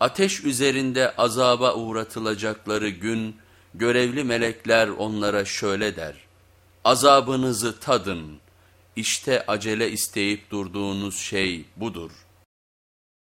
Ateş üzerinde azaba uğratılacakları gün, görevli melekler onlara şöyle der, azabınızı tadın, işte acele isteyip durduğunuz şey budur.''